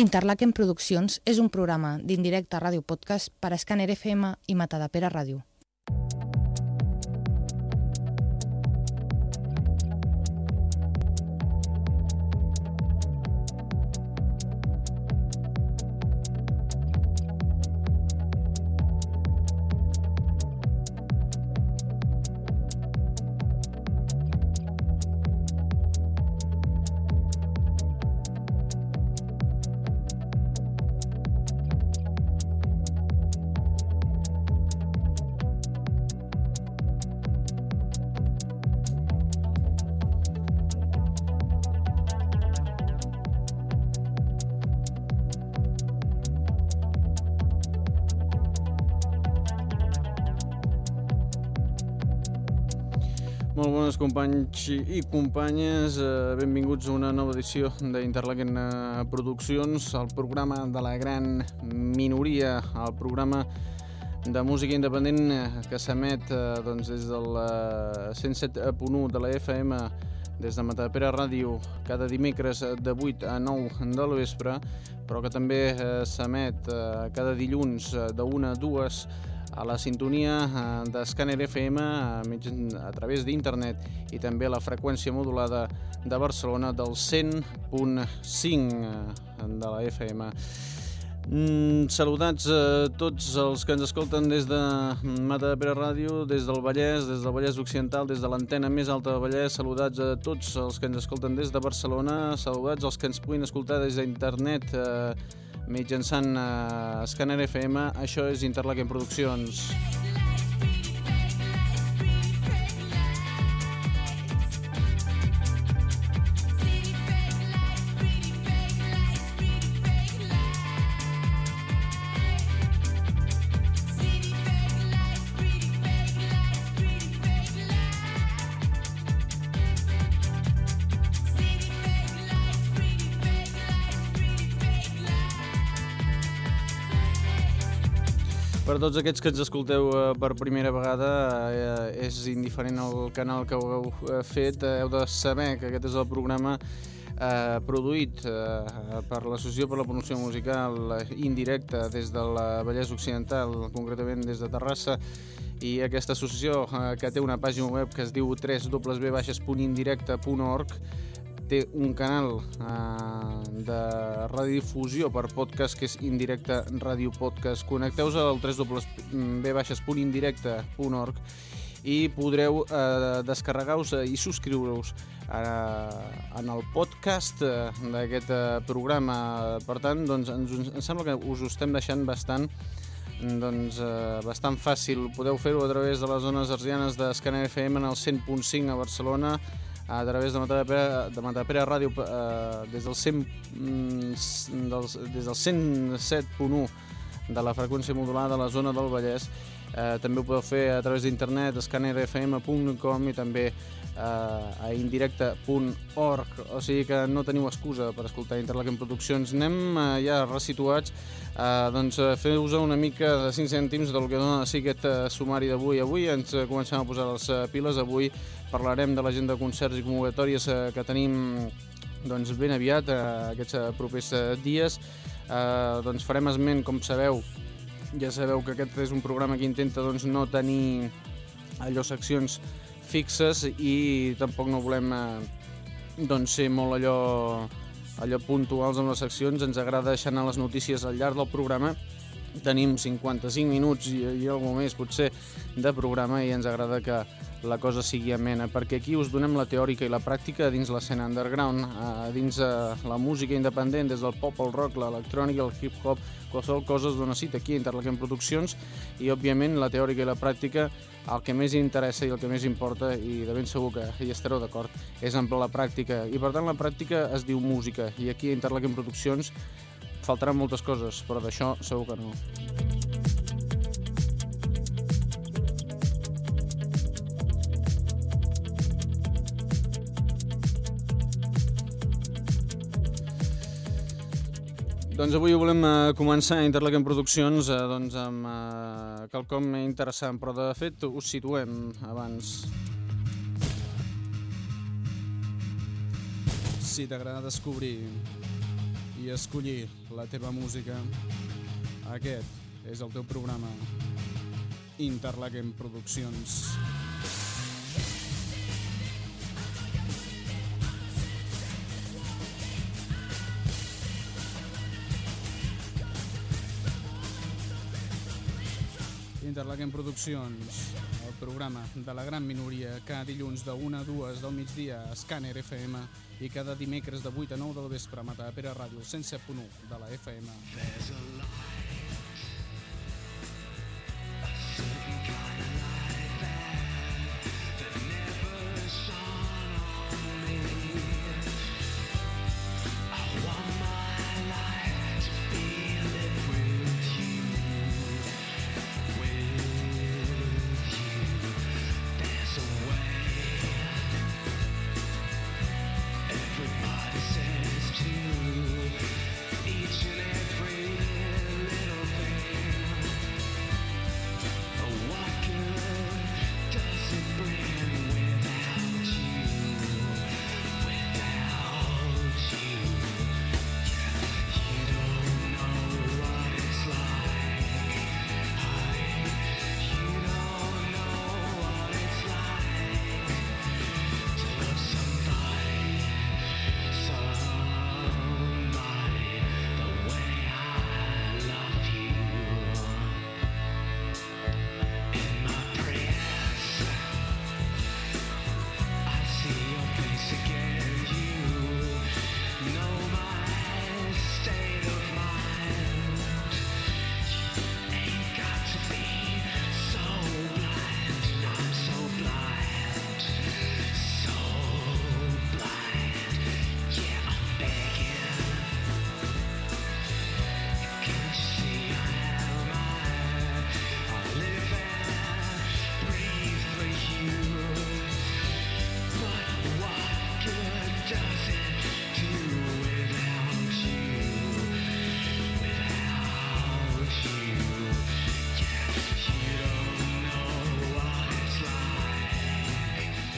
Interlaken Produccions és un programa d'indirecte ràdio podcast per a Scanner FM i Matadepera Ràdio. Companys i companyes, eh, benvinguts a una nova edició d'Interlaken eh, Produccions, el programa de la gran minoria, el programa de música independent eh, que s'emet doncs, des del eh, 107.1 de la FM, des de Matapera Ràdio, cada dimecres de 8 a 9 del vespre, però que també s'emet cada dilluns de 1 a 2 a la sintonia eh, d'Scanner FM a, mitjan, a través d'internet i també a la freqüència modulada de Barcelona del 100.5 eh, de la FM. Mm, saludats a tots els que ens escolten des de Mata de Pere Ràdio, des del Vallès, des del Vallès Occidental, des de l'antena més alta del Vallès, saludats a tots els que ens escolten des de Barcelona, saludats als que ens puguin escoltar des d'internet eh, mitjançant eh, Scanner FM, això és Interlaken Produccions. Tots aquests que ens escolteu eh, per primera vegada, eh, és indiferent el canal que heu eh, fet, heu de saber que aquest és el programa eh, produït eh, per l'Associació per la Promoció Musical indirecta des del Vallès Occidental, concretament des de Terrassa, i aquesta associació que té una pàgina web que es diu www.indirecte.org té un canal eh, de radiodifusió per podcast que és Indirecte Radio Podcast. Connecteu-vos al www.indirecte.org i podreu eh, descarregar-vos i subscriure-us eh, en el podcast eh, d'aquest eh, programa. Per tant, doncs, ens, ens sembla que us ho estem deixant bastant doncs, eh, bastant fàcil. Podeu fer-ho a través de les zones arsianes d'Escaner FM en el 100.5 a Barcelona, a través de Matapera, de Matapera Ràdio eh, des del 100, mm, dels, del 107.1 de la freqüència modulada de la zona del Vallès. Eh, també ho podeu fer a través d'internet, scannerfm.com i també a indirecte.org. O sigui que no teniu excusa per escoltar Interlaken Produccions. Anem eh, ja resituats Uh, doncs uh, feu-vos una mica de 5 cèntims del que dona sí, aquest sumari d'avui. Avui ens comencem a posar les piles, avui parlarem de l'agenda de concerts i convocatòries que tenim doncs, ben aviat, aquests propers dies. Uh, doncs farem esment, com sabeu, ja sabeu que aquest és un programa que intenta doncs, no tenir allò seccions fixes i tampoc no volem uh, doncs, ser molt allò allò puntuals amb les seccions, ens agrada deixar anar les notícies al llarg del programa. Tenim 55 minuts i, i alguna més potser de programa i ens agrada que la cosa sigui amena, perquè aquí us donem la teòrica i la pràctica dins l'escena underground, eh, dins eh, la música independent, des del pop, el rock, l'electrònica, el hip-hop, qualsevol cosa es dona cita aquí a Interlaken Produccions i òbviament la teòrica i la pràctica el que més interessa i el que més importa i de ben segur que hi estareu d'acord és amb la pràctica i per tant la pràctica es diu música i aquí a Interlaken Produccions faltaran moltes coses però d'això segur que no. Doncs avui volem eh, començar Interlaken Produccions eh, doncs amb eh, quelcom interessant, però de fet us situem abans. Si t'agrada descobrir i escollir la teva música. Aquest és el teu programa Interlaken Produccions. Interlaken Produccions, el programa de la gran minoria, cada dilluns de 1 a 2 del migdia a Scanner FM i cada dimecres de 8 a 9 del vespre a Matapera Ràdio 107.1 de la FM. There's a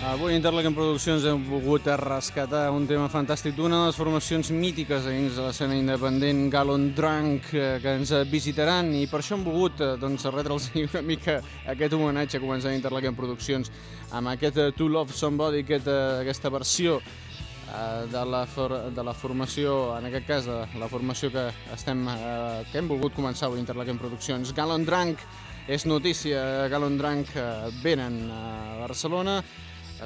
Avui a Interlaken Produccions hem volgut rescatar un tema fantàstic d'una de les formacions mítiques dins de l'escena independent, Gallon Drunk, eh, que ens visitaran i per això hem volgut eh, doncs, retre'ls una mica aquest homenatge començant a Interlaken Produccions amb aquest eh, To Love Somebody, aquest, aquesta versió de la, de la formació, en aquest cas de la formació que, estem, que hem volgut començar avui a Interlaken Produccions. Gallon Drunk és notícia, Gallon Drunk venen a Barcelona,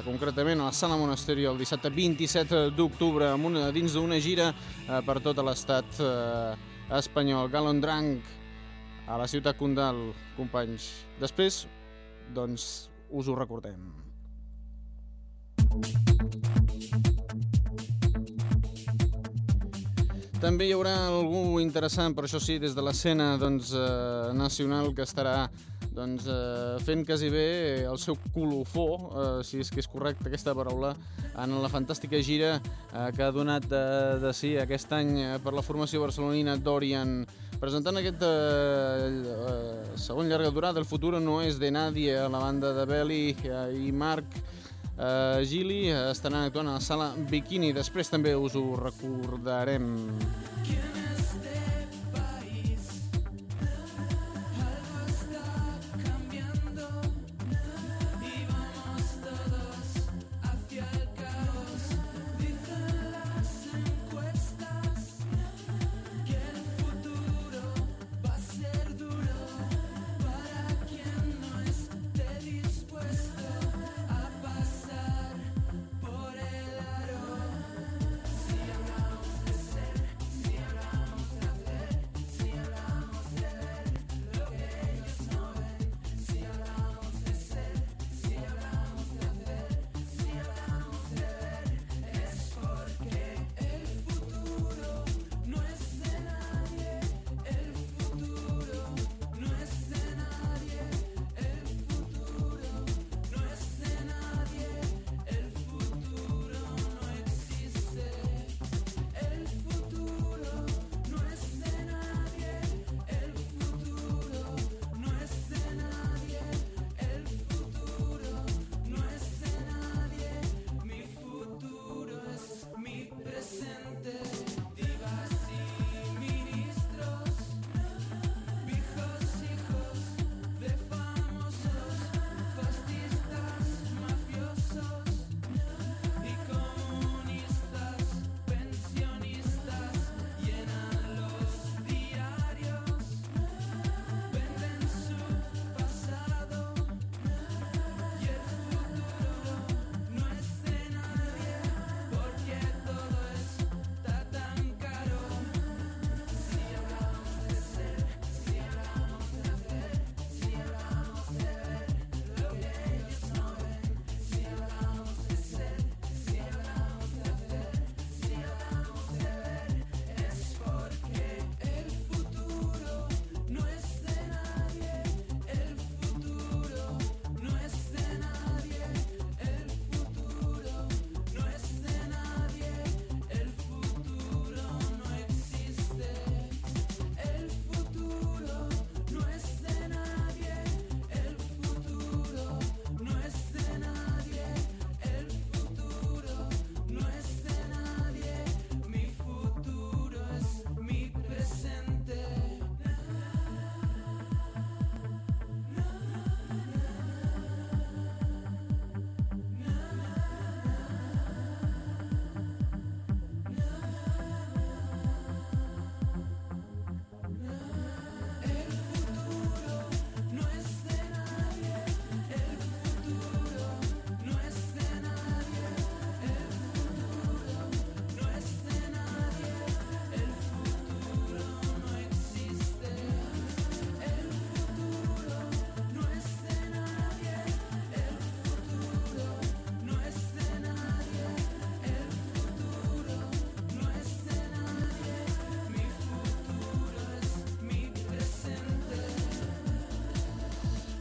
concretament a la Sala Monasteri el dissabte 27 d'octubre dins d'una gira eh, per tot l'estat eh, espanyol. Galon Drank a la ciutat Condal, companys. Després, doncs, us ho recordem. També hi haurà algú interessant, per això sí, des de l'escena doncs, eh, nacional que estarà doncs, eh, fent quasi bé el seu colofó, eh, si és que és correcta aquesta paraula, en la fantàstica gira eh, que ha donat de, de sí aquest any eh, per la formació barcelonina Dorian, presentant aquest eh, eh, segon llarga durada, El futuro no és de nadie, a la banda de Beli eh, i Marc eh, Gili, eh, estaran actuant a la sala Bikini, després també us ho recordarem.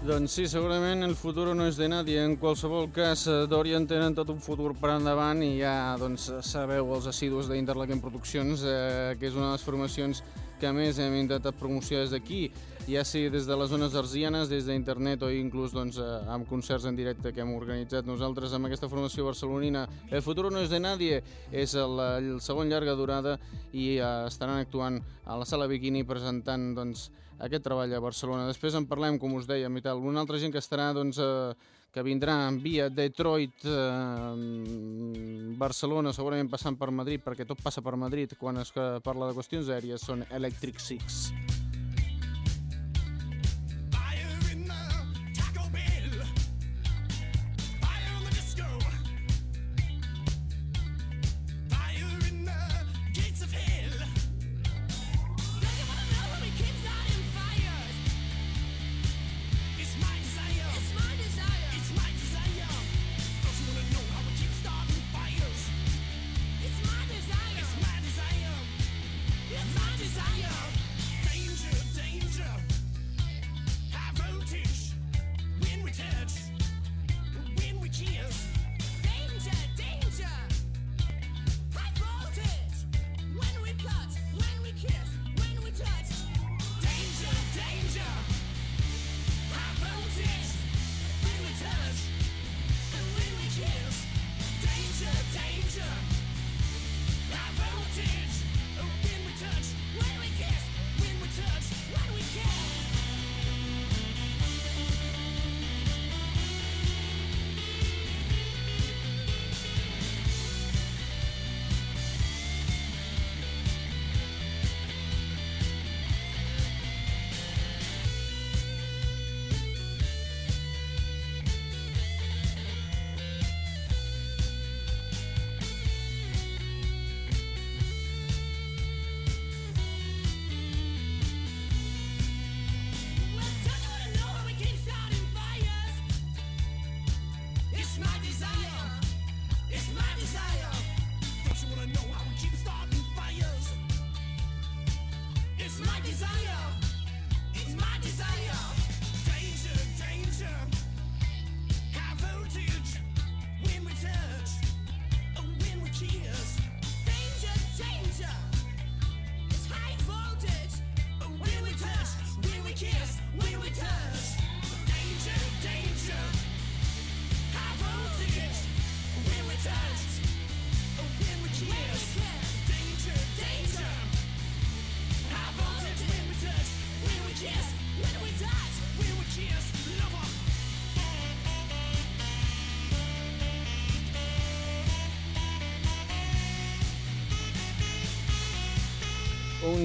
Doncs sí, segurament el futur no és de nadie. En qualsevol cas, eh, Dorian tenen tot un futur per endavant i ja doncs, sabeu els assidus d'Interlaken Produccions, eh, que és una de les formacions que més hem intentat promocionar des d'aquí, ja sigui des de les zones arsianes, des d'internet o inclús doncs, eh, amb concerts en directe que hem organitzat nosaltres amb aquesta formació barcelonina. El futur no és de nadie, és el, el segon llarga durada i eh, estaran actuant a la sala Bikini presentant doncs, aquest treball a Barcelona. Després en parlem, com us deia, i tal. Una altra gent que estarà, doncs, eh, que vindrà via Detroit, eh, Barcelona, segurament passant per Madrid, perquè tot passa per Madrid quan es parla de qüestions aèries, són Electric Six.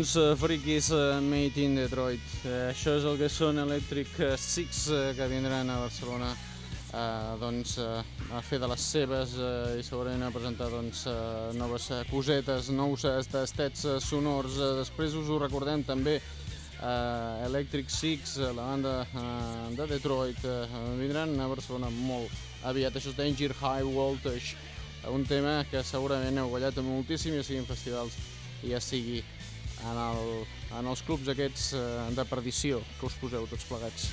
Uns uh, friquis uh, made in Detroit. Uh, això és el que són Electric Six uh, que vindran a Barcelona uh, doncs, uh, a fer de les seves uh, i segurament a presentar doncs, uh, noves cosetes, nous tastets uh, sonors. Uh, després us ho recordem també uh, Electric Six, uh, la banda uh, de Detroit, uh, vindran a Barcelona molt aviat. Això és Danger High Voltage, un tema que segurament heu ballat moltíssim, ja sigui en festivals, ja sigui en, el, en els clubs aquests eh, de perdició que us poseu tots plegats.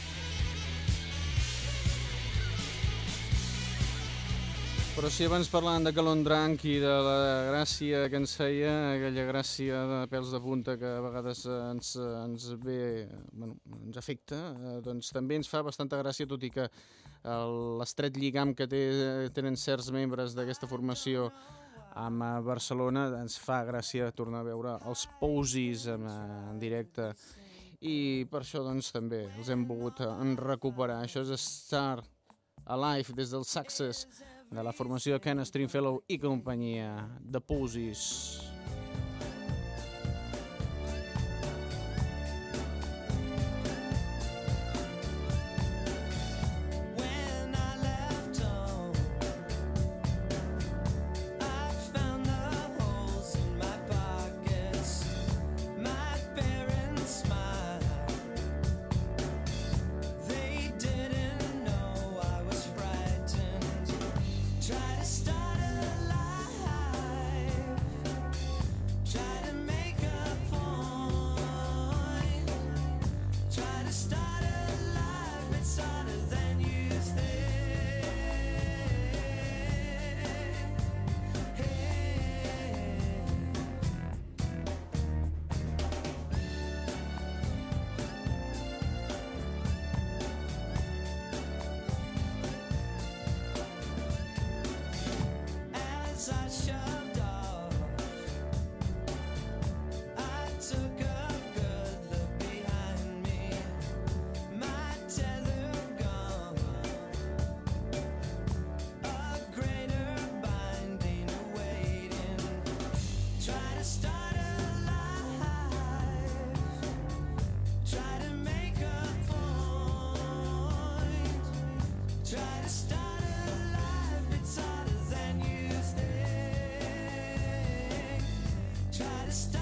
Però si abans parlàvem de Calondranc i de la gràcia que ens feia, aquella gràcia de pèls de punta que a vegades ens, ens ve, bueno, ens afecta, eh, doncs també ens fa bastanta gràcia, tot i que l'estret lligam que té, tenen certs membres d'aquesta formació amb Barcelona ens fa gràcia tornar a veure els Pousis en, en directe i per això doncs també els hem volgut en recuperar. Això és Star Alive des del Success de la formació Ken Stringfellow i companyia de Pousis. the stars.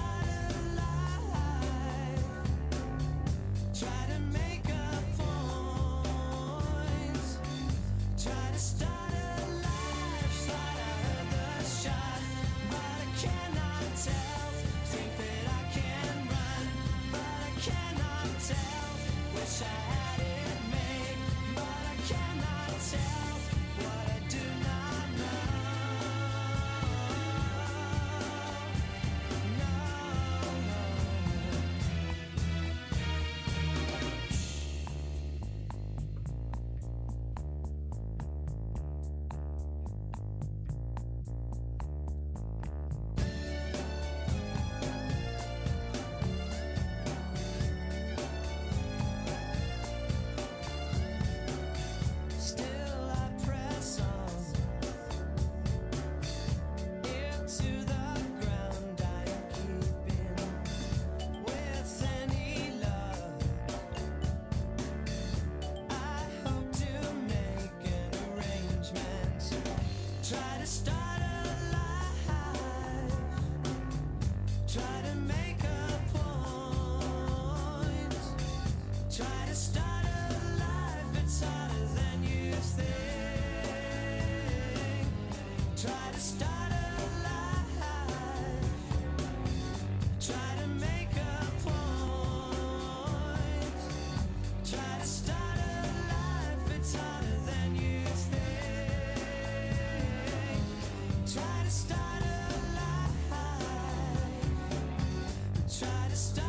stop.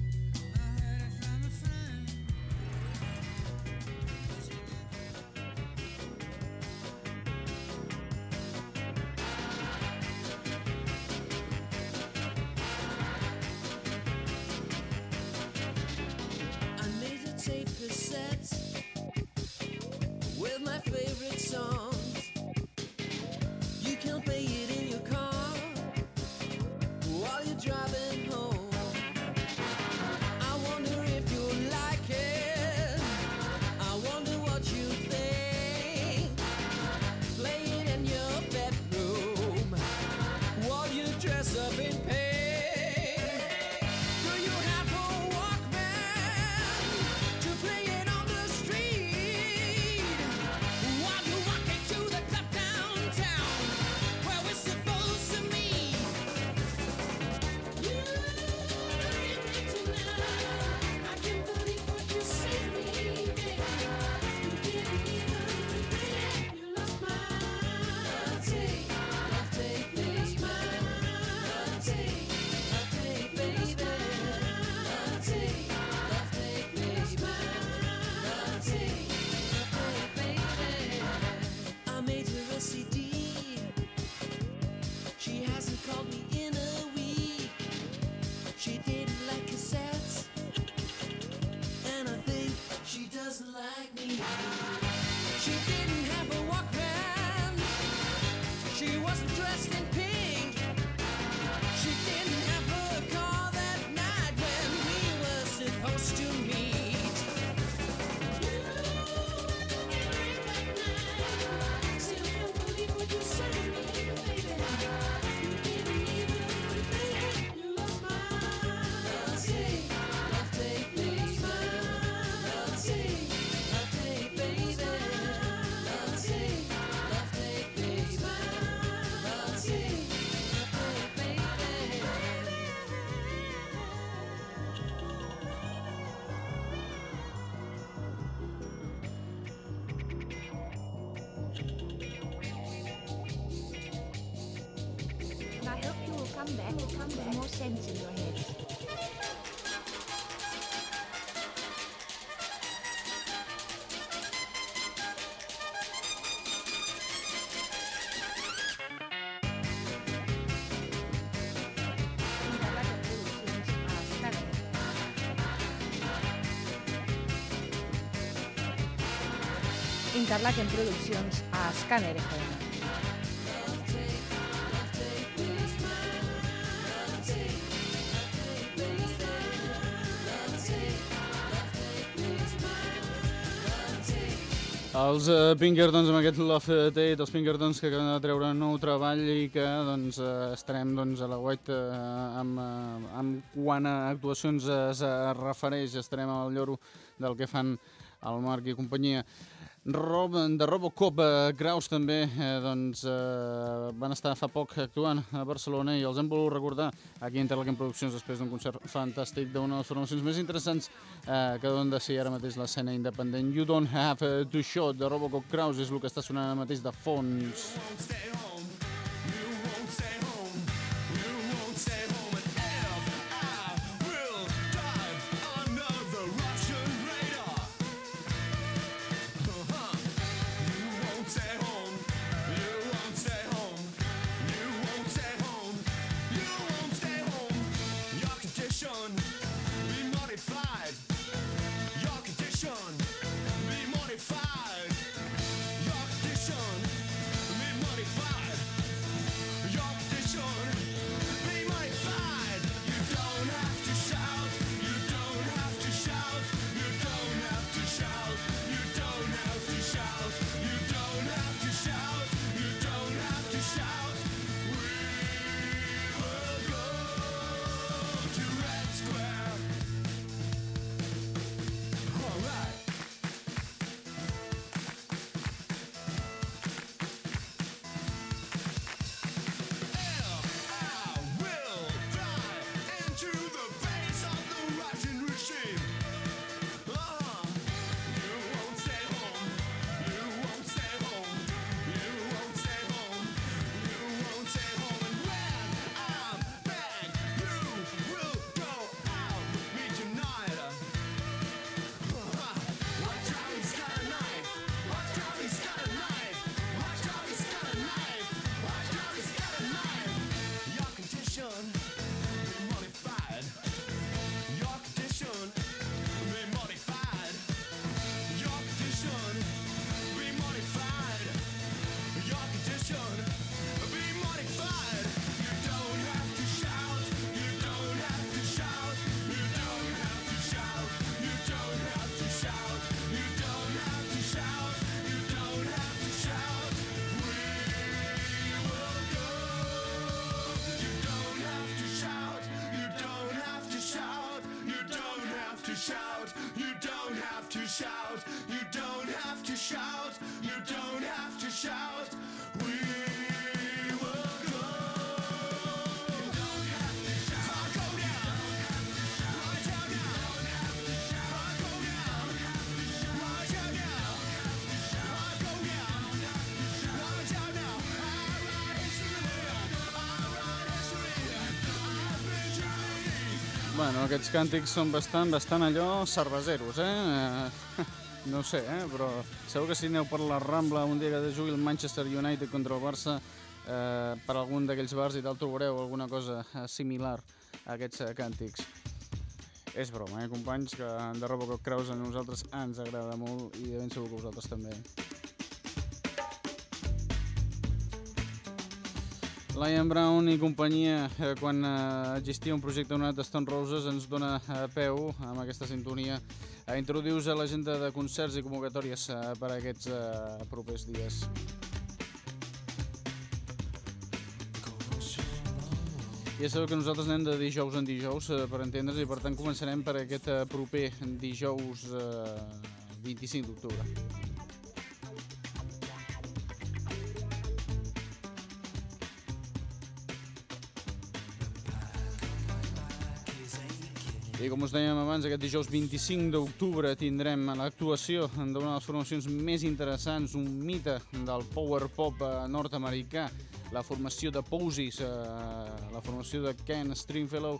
Interlaken Produccions a Scanner FM. Els uh, Pinkertons amb aquest Love Tate, els Pinkertons que acaben de treure un nou treball i que doncs, uh, estarem doncs, a la web uh, amb, amb quan a actuacions es refereix, estarem al lloro del que fan el Marc i companyia. Rob, de Robocop, eh, Kraus també eh, doncs, eh, van estar fa poc actuant a Barcelona i els hem volgut recordar aquí a Interlaken Produccions després d'un concert fantàstic d'una de les formacions més interessants eh, que donen de ser ara mateix l'escena independent. You Don't Have to Show de Robocop Kraus és el que està sonant ara mateix de fons. Bueno, aquests càntics són bastant, bastant allò cerveseros, eh? No sé, eh? però segur que si aneu per la Rambla un dia que jugui el Manchester United contra el Barça, eh, per algun d'aquells bars i tal trobareu alguna cosa eh, similar a aquests eh, càntics. És broma, eh, companys, que de Robocop Creus a nosaltres ens agrada molt i de ben segur que vosaltres també. Lion Brown i companyia, eh, quan eh, existia un projecte anomenat Stone Roses, ens dona eh, peu, amb aquesta sintonia, a introduir-vos a l'agenda de concerts i convocatòries eh, per a aquests eh, propers dies. Ja sabeu que nosaltres anem de dijous en dijous, eh, per entendre's, i per tant començarem per aquest eh, proper dijous eh, 25 d'octubre. I com us dèiem abans, aquest dijous 25 d'octubre tindrem l'actuació d'una de les formacions més interessants, un mite del power pop eh, nord-americà, la formació de Pousis, eh, la formació de Ken Stringfellow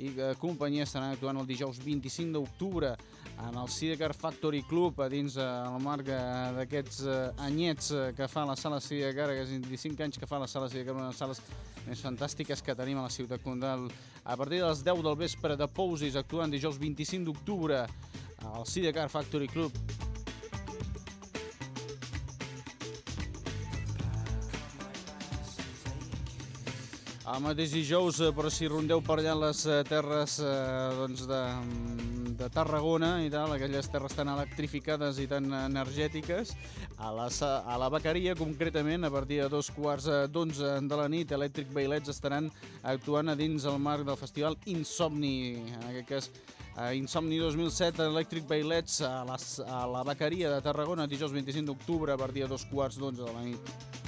i eh, companyia estaran actuant el dijous 25 d'octubre en el Sidecar Factory Club a dins eh, el marc eh, d'aquests anyets que fa la sala Sidecar, és 25 anys que fa la sala Sidecar, una de les sales més fantàstiques que tenim a la ciutat condal. A partir de les 10 del vespre de Pousis actuant dijous 25 d'octubre al Sidecar Factory Club El mateix dijous, eh, però si rondeu per allà les eh, terres eh, doncs de, mm, de Tarragona i tal, aquelles terres tan electrificades i tan energètiques, a la, a la bequeria, concretament, a partir de dos quarts d'onze de la nit, Electric Bailets estaran actuant a dins el marc del festival Insomni, en aquest cas Insomni 2007, Electric Bailets a, les, a la bequeria de Tarragona, dijous 25 d'octubre, a partir de dos quarts d'onze de la nit.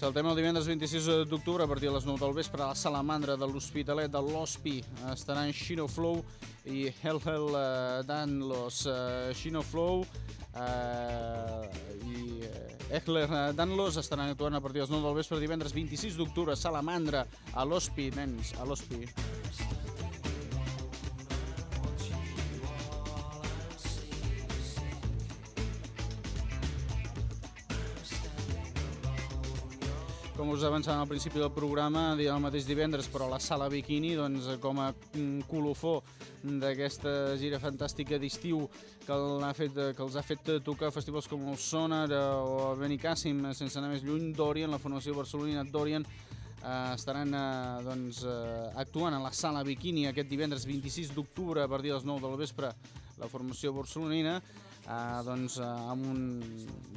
Saltem el divendres 26 d'octubre a partir de les 9 del vespre a la Salamandra de l'Hospitalet de l'Hospi. Estaran Shino Flow i Hell Hell uh, Danlos. Uh, Shino Flow uh, i Echler Danlos estaran actuant a partir de les 9 del vespre divendres 26 d'octubre a Salamandra, a l'Hospi, nens, a l'Hospi. Com us avançàvem al principi del programa, el mateix divendres, però la sala Bikini, doncs, com a colofó d'aquesta gira fantàstica d'estiu que, fet, que els ha fet tocar festivals com el Sonar o Benicàssim, sense anar més lluny, Dorian, la formació barcelonina Dorian, eh, estaran eh, doncs, eh, actuant a la sala Bikini aquest divendres 26 d'octubre a partir de les 9 del vespre. La formació barcelonina eh, doncs, eh, amb un,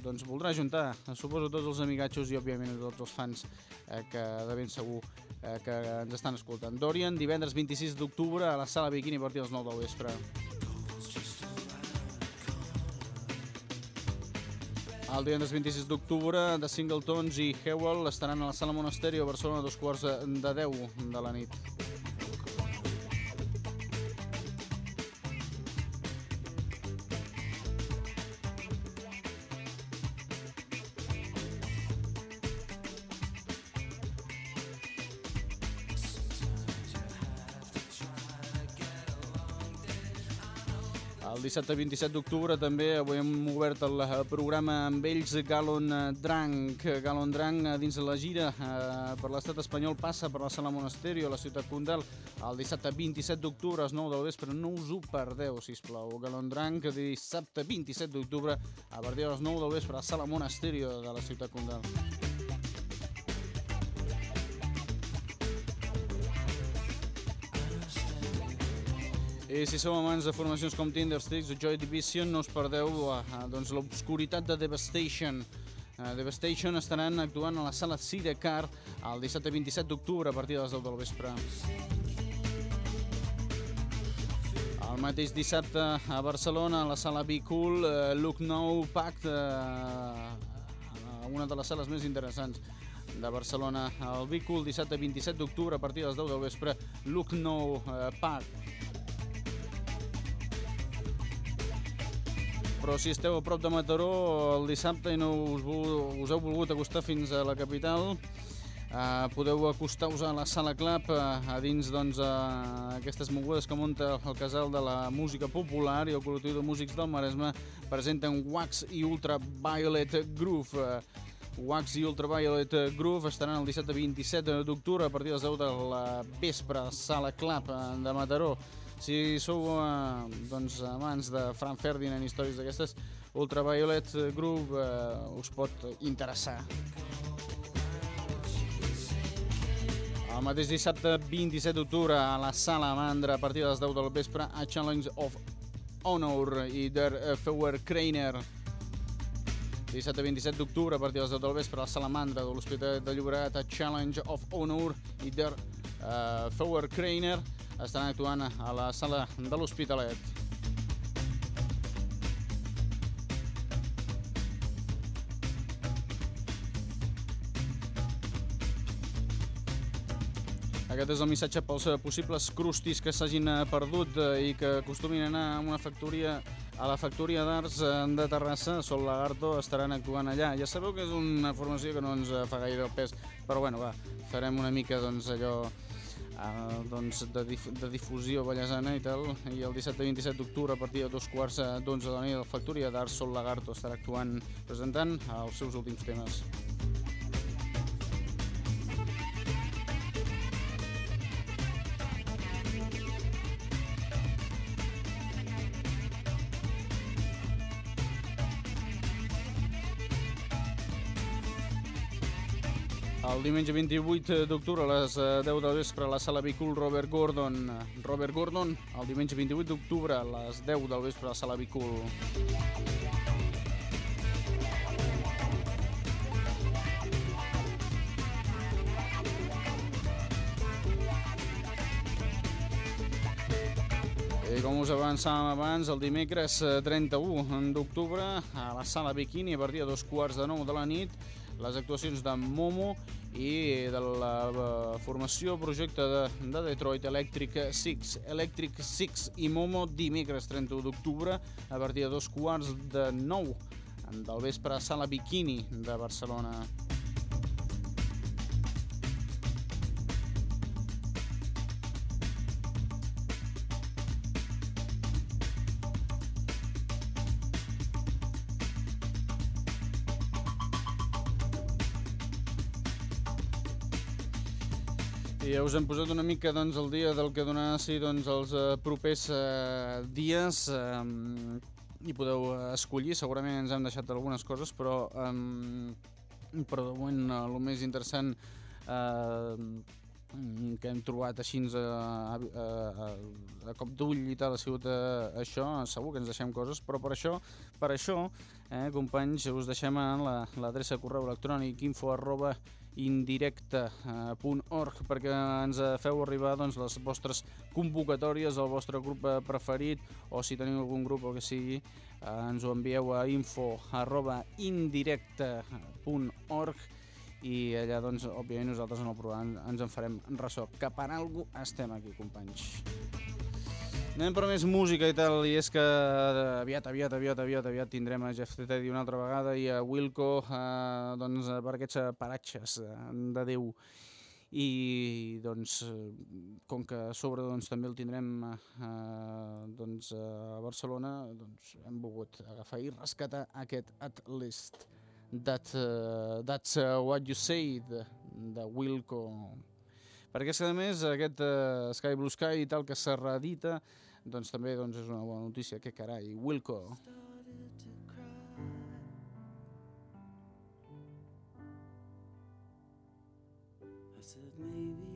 doncs voldrà ajuntar, suposo, tots els amigatxos i, òbviament, tots els fans eh, que de ben segur eh, que ens estan escoltant. Dorian, divendres 26 d'octubre a la sala Bikini a partir de les 9 del vespre. El divendres 26 d'octubre, de Singletons i Hewell estaran a la sala Monasteri a Barcelona a dos quarts de 10 de la nit. Dissabte 27 d'octubre també avui hem obert el eh, programa amb ells Galon Drank. Galon Drank eh, dins la gira eh, per l'estat espanyol passa per la sala Monasterio, la ciutat Condal, el dissabte 27 d'octubre a les 9 del vespre. No us ho perdeu, sisplau. Galon Drank dissabte 27 d'octubre a partir de les 9 del vespre a la sala Monasterio de la ciutat Condal. I si sou amants de formacions com Tinder Sticks o Joy Division, no us perdeu uh, doncs, l'obscuritat de Devastation. Uh, Devastation estaran actuant a la sala Sidecar el dissabte 27 d'octubre a partir de les 10 del vespre. El mateix dissabte a Barcelona, a la sala Be Cool, uh, Look Now Pact, uh, una de les sales més interessants de Barcelona. El Be Cool, dissabte 27 d'octubre a partir de les 10 del vespre, Look Now uh, Pact. Però si esteu a prop de Mataró el dissabte i no us, us heu volgut acostar fins a la capital, eh, podeu acostar-vos a la Sala Club eh, a dins doncs, eh, aquestes mogudes que munta el casal de la música popular i el col·lectiu de músics del Maresme presenten Wax i Ultraviolet Groove. Eh, Wax i Ultraviolet Groove estaran el dissabte 27 d'octubre a partir de les 10 de la vespre a Sala Club eh, de Mataró. Si sou eh, doncs, amants de Frank Ferdinand i històries d'aquestes, Ultraviolet Group eh, us pot interessar. El mateix dissabte 27 d'octubre a la Sala Mandra a partir de les 10 del vespre a Challenge of Honor i Der Feuer Kreiner. Dissabte 27 d'octubre a partir de les 10 del vespre a la Salamandra de l'Hospitalet de Llobregat a Challenge of Honor i Der uh, Feuer Kreiner estan actuant a la sala de l'Hospitalet. Aquest és el missatge pels possibles crustis que s'hagin perdut i que acostumin a anar a una factoria a la factoria d'arts de Terrassa, Sol Lagarto, estaran actuant allà. Ja sabeu que és una formació que no ens fa gaire el pes, però bueno, va, farem una mica doncs, allò eh, doncs, de, dif de difusió ballesana i tal, i el 17 i 27 d'octubre a partir de dos quarts d'onze de la nit la Factoria d'Arts Sol Lagarto estarà actuant presentant els seus últims temes. Diumenge 28 d'octubre a les 10 eh, del vespre a la sala Bicul Robert Gordon. Robert Gordon, el diumenge 28 d'octubre a les 10 del vespre a la sala Bicul. I com us avançàvem abans, el dimecres 31 eh, d'octubre a la sala Bikini a partir de dos quarts de nou de la nit les actuacions de Momo i de la formació projecte de, de Detroit Electric Six. Electric Six i Momo dimecres 31 d'octubre a partir de dos quarts de nou del vespre a Sala Bikini de Barcelona. Us hem posat una mica doncs, el dia del que donarà sí, doncs, els uh, propers uh, dies um, i podeu escollir, segurament ens hem deixat algunes coses, però, um, però de moment uh, el més interessant uh, que hem trobat així a, a, a, a cop d'ull i tal ha sigut a, això, segur que ens deixem coses, però per això, per això eh, companys, us deixem l'adreça la, correu electrònic info arroba indirecte.org perquè ens feu arribar doncs, les vostres convocatòries del vostre grup preferit o si teniu algun grup o que sigui eh, ens ho envieu a info arroba indirecte.org i allà doncs òbviament nosaltres en el programa ens en farem ressò. Que per alguna estem aquí companys Anem per més música i tal, i és que aviat, aviat, aviat, aviat, aviat tindrem a Jeff Teddy una altra vegada i a Wilco eh, doncs, per aquests paratges eh, de Déu. I doncs, com que a sobre doncs, també el tindrem eh, doncs, a Barcelona, doncs, hem volgut agafar i rescatar aquest At Least. That, uh, that's uh, what you say, de Wilco perquè és que, a més, aquest uh, Sky Blue Sky i tal que s'ha reedita, doncs també doncs, és una bona notícia. Que carai, Wilco. Maybe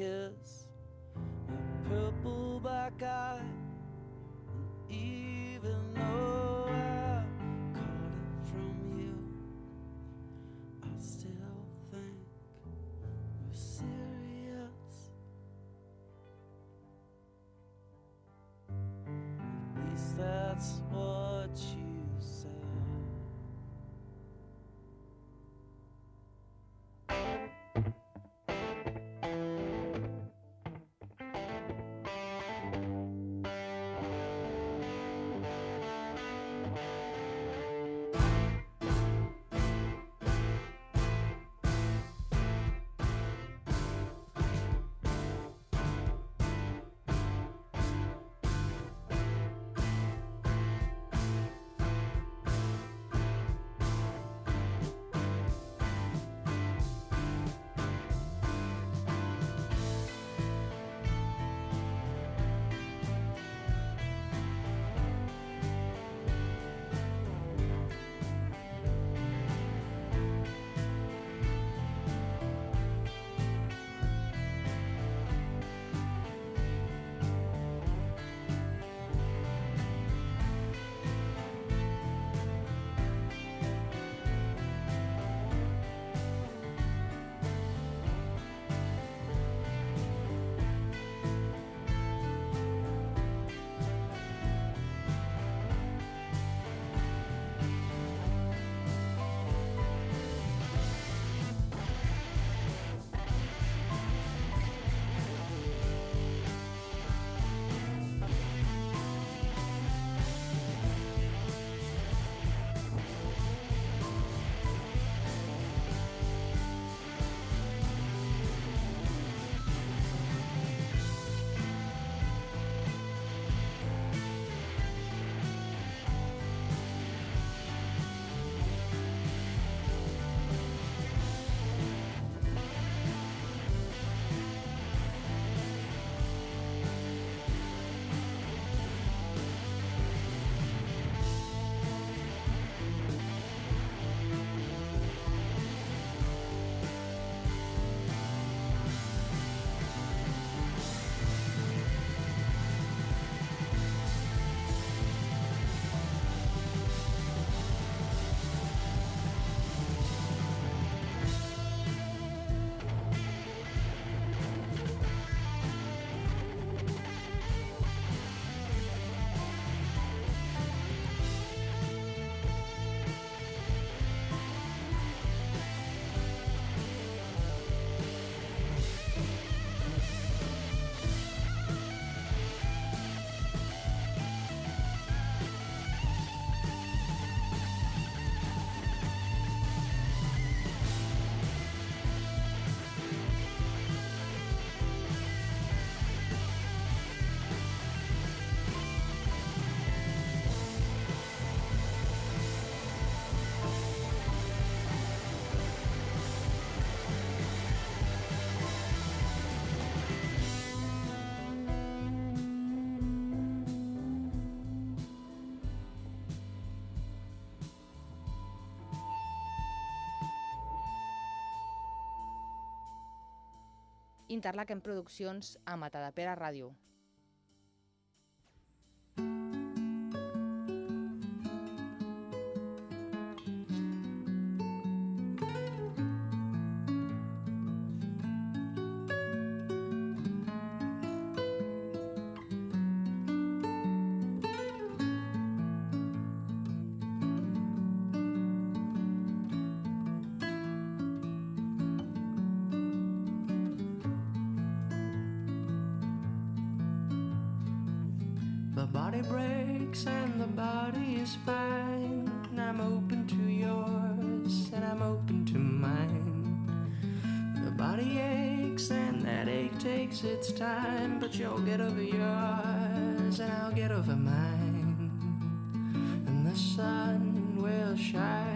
kiss my purple black eye. Even Interlaken Produccions a Matadepera Ràdio. The body breaks and the body is fine. I'm open to yours and I'm open to mine. The body aches and that ache takes its time, but you'll get over yours and I'll get over mine. And the sun will shine.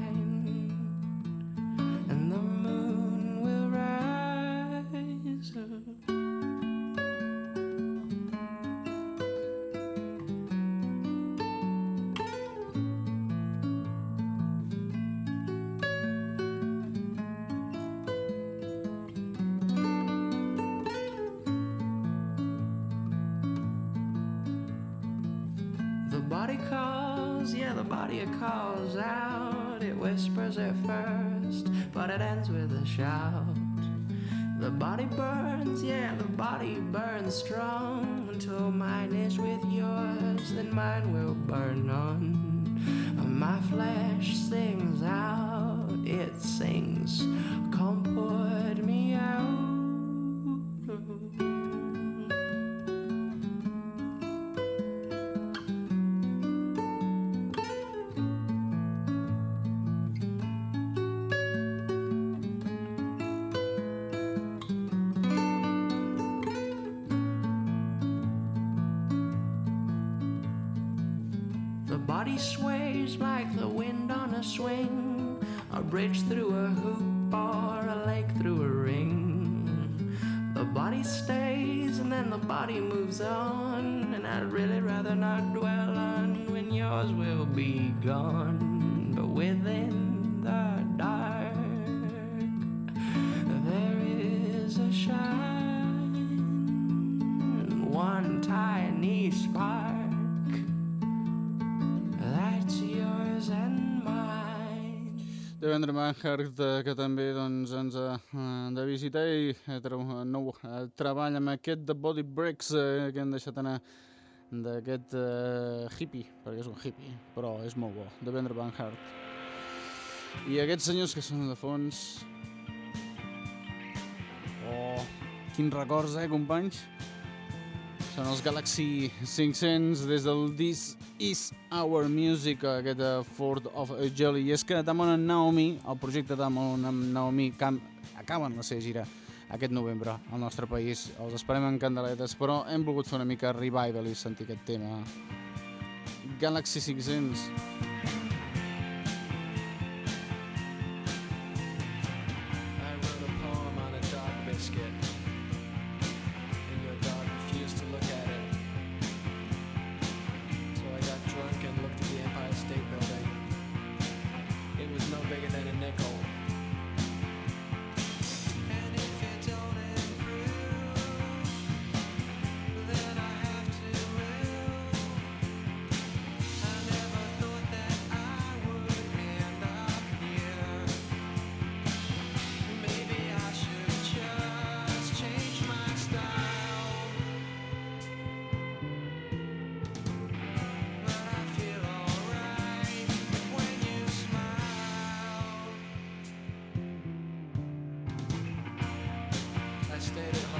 Shout. The body burns, yeah, the body burns strong on. And I'd really rather not dwell on when yours will be gone. But within the dark, there is a shine. One tiny spark. Devendra Manhart, que també doncs, ens ha de visitar i treu un nou treball amb aquest The Body Breaks eh, que han deixat anar d'aquest uh, hippie, perquè és un hippie, però és molt bo, Devendra Manhart. I aquests senyors que són de fons... Oh, quins records, eh, companys? Són els Galaxy 500 des del This Is Our Music, aquest uh, Ford of Jelly. I és que Damon and Naomi, el projecte Damon and Naomi, cam acaben la seva gira aquest novembre al nostre país. Els esperem en candeletes, però hem volgut fer una mica revival i sentir aquest tema. Galaxy 500. stayed at.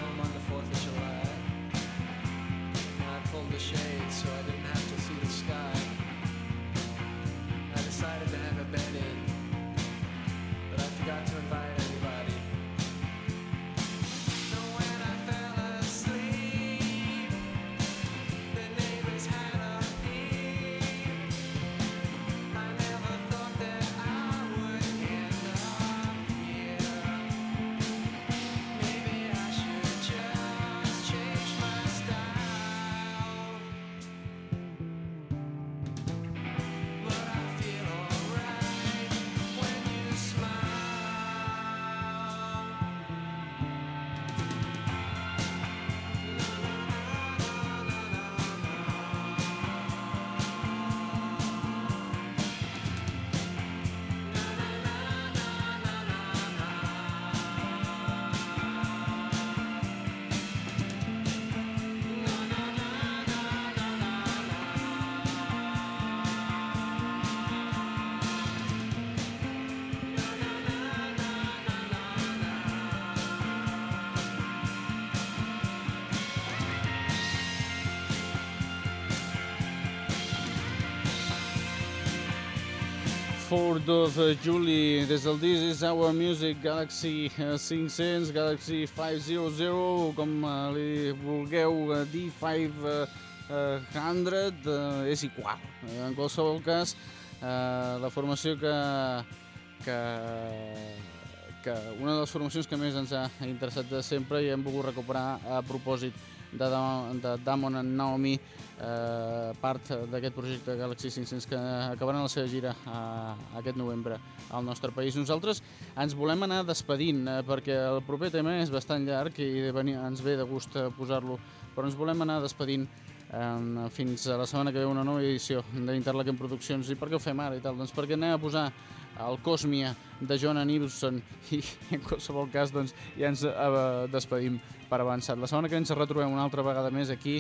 4th of uh, July des del This is Our Music Galaxy 500, uh, Galaxy 500, com li vulgueu dir, 500, és igual. En qualsevol cas, la formació que, que, que una de les formacions que més ens ha interessat de sempre i hem volgut recuperar a propòsit de, de Damon and Naomi, eh, part d'aquest projecte Galaxy 500 que acabaran la seva gira eh, aquest novembre al nostre país. Nosaltres ens volem anar despedint eh, perquè el proper tema és bastant llarg i venir, ens ve de gust posar-lo, però ens volem anar despedint eh, fins a la setmana que ve una nova edició d'Interlaken Produccions. I per què ho fem ara i tal? Doncs perquè anem a posar el Cosmia de John Nilsson i en qualsevol cas doncs, ja ens eh, despedim per avançat. La setmana que ens retrobem una altra vegada més aquí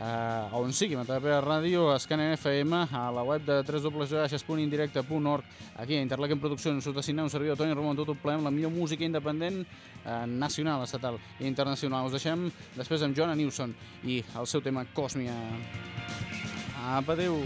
eh, on sigui, a Matapera Ràdio, a Scanner FM, a la web de www.indirecte.org, aquí a Interlaken Produccions, sota signar un servidor Toni Ramon, tot el ple amb la millor música independent eh, nacional, estatal i internacional. Us deixem després amb Joanna Newson i el seu tema Cosmia. Apa, adeu!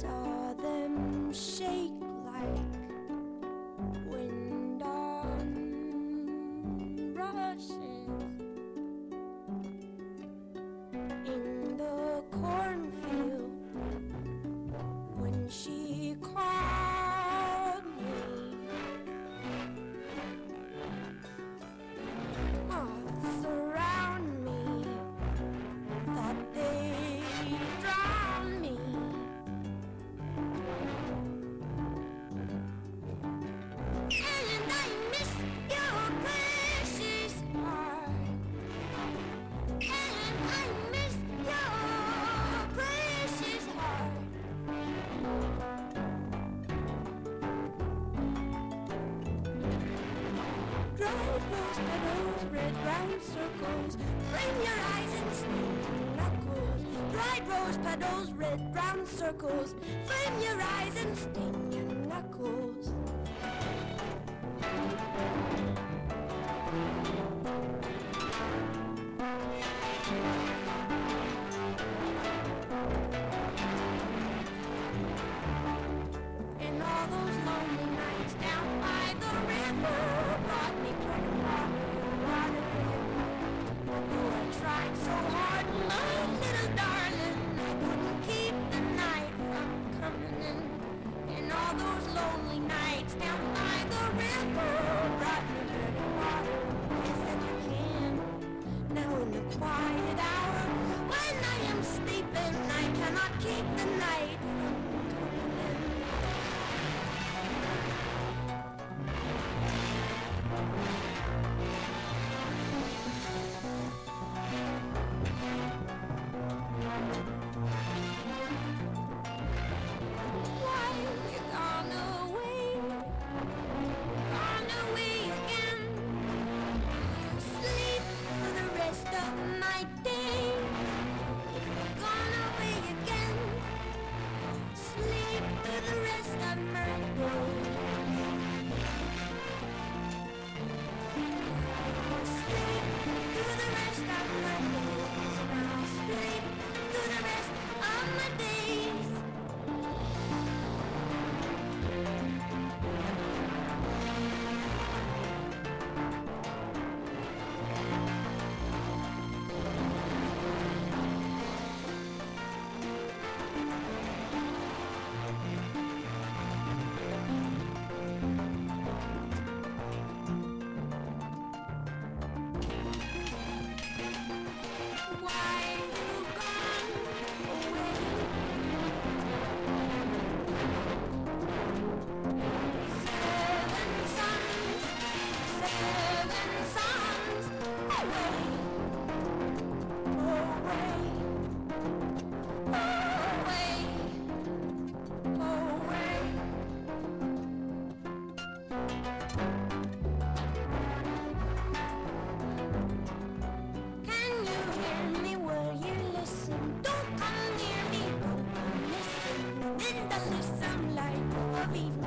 saw. round circles. Frame your eyes and stay. lonely nights down by the river.